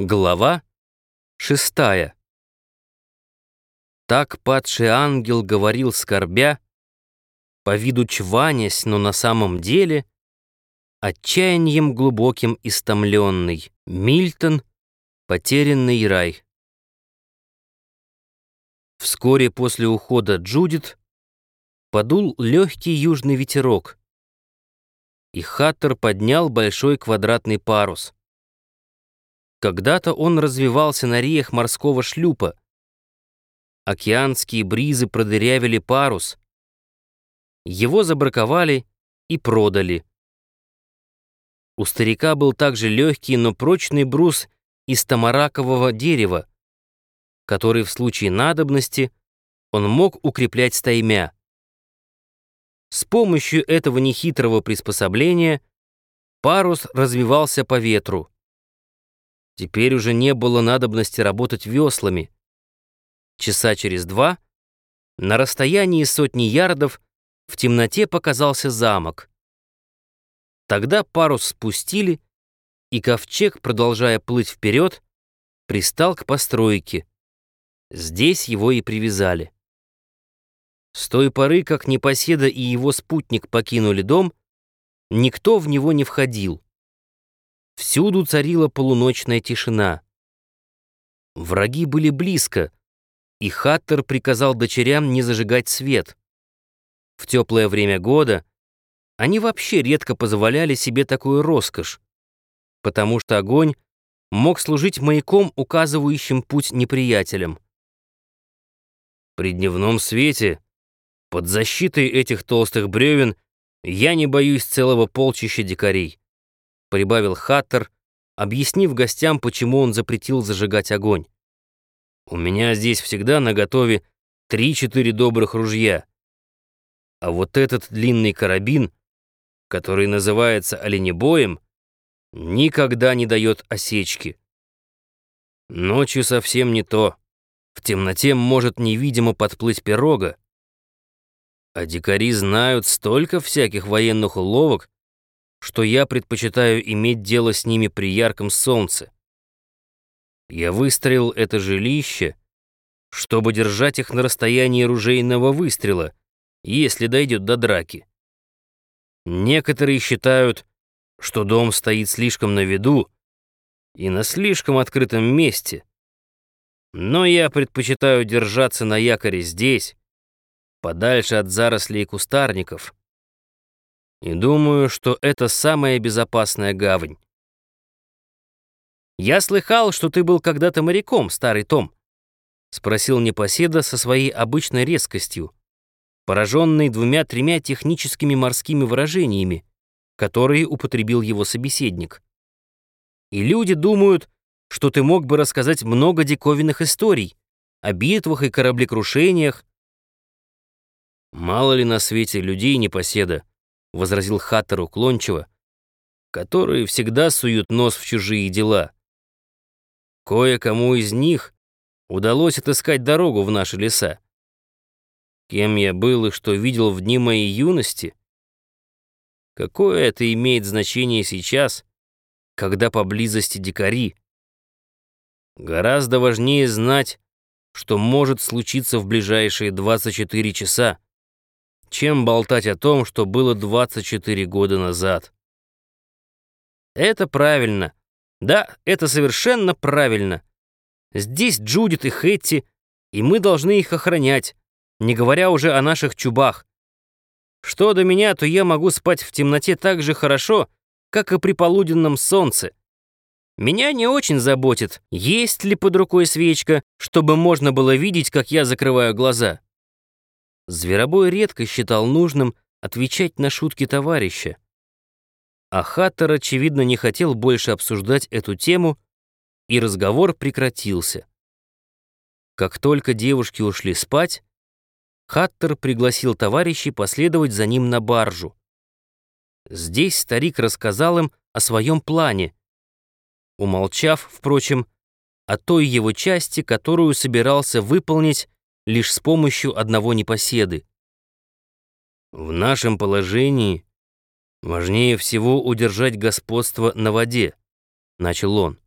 Глава шестая. Так падший ангел говорил скорбя, по виду чванясь, но на самом деле отчаянием глубоким истомленный. Мильтон, потерянный рай. Вскоре после ухода Джудит подул легкий южный ветерок, и Хаттер поднял большой квадратный парус — когда-то он развивался на реях морского шлюпа. Океанские бризы продырявили парус. Его забраковали и продали. У старика был также легкий, но прочный брус из тамаракового дерева, который в случае надобности он мог укреплять стаймя. С помощью этого нехитрого приспособления парус развивался по ветру. Теперь уже не было надобности работать веслами. Часа через два, на расстоянии сотни ярдов, в темноте показался замок. Тогда парус спустили, и ковчег, продолжая плыть вперед, пристал к постройке. Здесь его и привязали. С той поры, как Непоседа и его спутник покинули дом, никто в него не входил. Всюду царила полуночная тишина. Враги были близко, и Хаттер приказал дочерям не зажигать свет. В теплое время года они вообще редко позволяли себе такую роскошь, потому что огонь мог служить маяком, указывающим путь неприятелям. При дневном свете, под защитой этих толстых бревен, я не боюсь целого полчища дикарей прибавил Хаттер, объяснив гостям, почему он запретил зажигать огонь. «У меня здесь всегда наготове три-четыре добрых ружья. А вот этот длинный карабин, который называется оленебоем, никогда не дает осечки. Ночью совсем не то. В темноте может невидимо подплыть пирога. А дикари знают столько всяких военных уловок, что я предпочитаю иметь дело с ними при ярком солнце. Я выстроил это жилище, чтобы держать их на расстоянии ружейного выстрела, если дойдет до драки. Некоторые считают, что дом стоит слишком на виду и на слишком открытом месте. Но я предпочитаю держаться на якоре здесь, подальше от зарослей и кустарников, и думаю, что это самая безопасная гавань. «Я слыхал, что ты был когда-то моряком, старый Том», — спросил Непоседа со своей обычной резкостью, пораженный двумя-тремя техническими морскими выражениями, которые употребил его собеседник. «И люди думают, что ты мог бы рассказать много диковинных историй о битвах и кораблекрушениях. Мало ли на свете людей Непоседа, — возразил Хаттер уклончиво, «которые всегда суют нос в чужие дела. Кое-кому из них удалось отыскать дорогу в наши леса. Кем я был и что видел в дни моей юности? Какое это имеет значение сейчас, когда поблизости дикари? Гораздо важнее знать, что может случиться в ближайшие 24 часа чем болтать о том, что было 24 года назад. Это правильно. Да, это совершенно правильно. Здесь Джудит и Хэтти, и мы должны их охранять, не говоря уже о наших чубах. Что до меня, то я могу спать в темноте так же хорошо, как и при полуденном солнце. Меня не очень заботит, есть ли под рукой свечка, чтобы можно было видеть, как я закрываю глаза. Зверобой редко считал нужным отвечать на шутки товарища. А Хаттер, очевидно, не хотел больше обсуждать эту тему, и разговор прекратился. Как только девушки ушли спать, Хаттер пригласил товарищей последовать за ним на баржу. Здесь старик рассказал им о своем плане, умолчав, впрочем, о той его части, которую собирался выполнить лишь с помощью одного непоседы. В нашем положении важнее всего удержать господство на воде, начал он.